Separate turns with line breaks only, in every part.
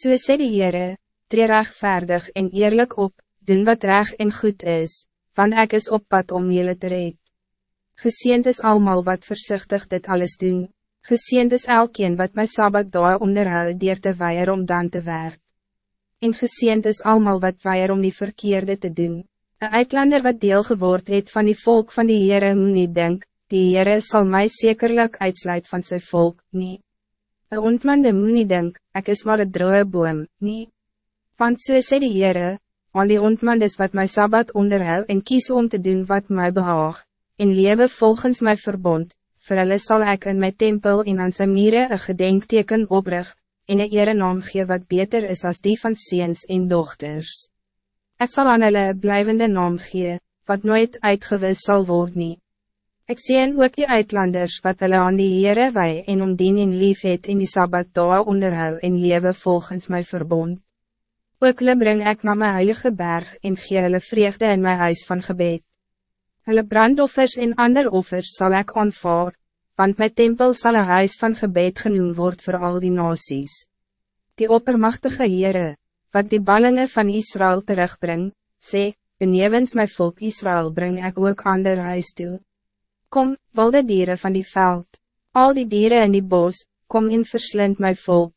So sê die Heere, tree rechtvaardig en eerlijk op, doen wat reg en goed is, want ek is op pad om jullie te red. Geseend is almal wat voorzichtig dit alles doen, geseend is elkeen wat my Sabbat daar onderhou dier te weier om dan te werk. En geseend is almal wat weier om die verkeerde te doen. Een uitlander wat deel geword het van die volk van die Heere moet nie denk, die Heere sal mij zekerlijk uitsluit van zijn volk, niet. Een ontmande moet nie denk, ek is maar een droge boom, nie. Want so sê die Heere, al die ontmandes wat my Sabbat onderhou en kies om te doen wat mij behaag, en lewe volgens my verbond, vir hulle sal ek in my tempel en aan sy mire een gedenkteken oprig, en een ere naam gee wat beter is als die van seens en dochters. Ek sal aan hulle blijvende naam gee, wat nooit uitgewis zal worden. Ik zie ook die uitlanders wat hulle aan die Heere wij en om dien in lief het in die Sabbat daar onderhou en lewe volgens mijn verbond. Ook hulle bring ek na my heilige berg en gee hulle vreugde in my huis van gebed. Hulle brandoffers en ander offers zal ik aanvaar, want mijn tempel zal een huis van gebed genoemd worden voor al die nasies. Die oppermachtige Heere, wat die ballingen van Israël terugbring, sê, benevens my volk Israël breng ik ook ander huis toe. Kom, wilde dieren van die veld, al die dieren in die bos, kom in verslind my volk.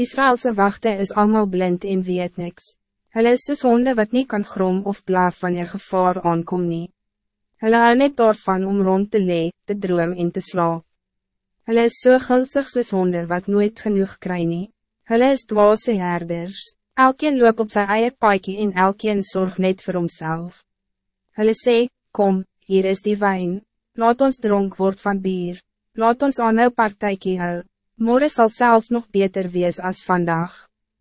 Israëlse wachten is allemaal blind en weet niks. Hulle is soos honde wat niet kan grom of blaaf wanneer gevaar aankom nie. Hulle hou net daarvan om rond te lee, te droom en te slaap. Hulle is so gulsig soos honde wat nooit genoeg kry nie. Hulle is dwaase herders. Elkeen loop op zijn eie paaikie en elkeen zorg net voor homself. Hulle sê, kom, hier is die wijn. Laat ons dronk word van bier. Laat ons aan nou partijkie hou. Morgen zal zelfs nog beter wees als vandaag.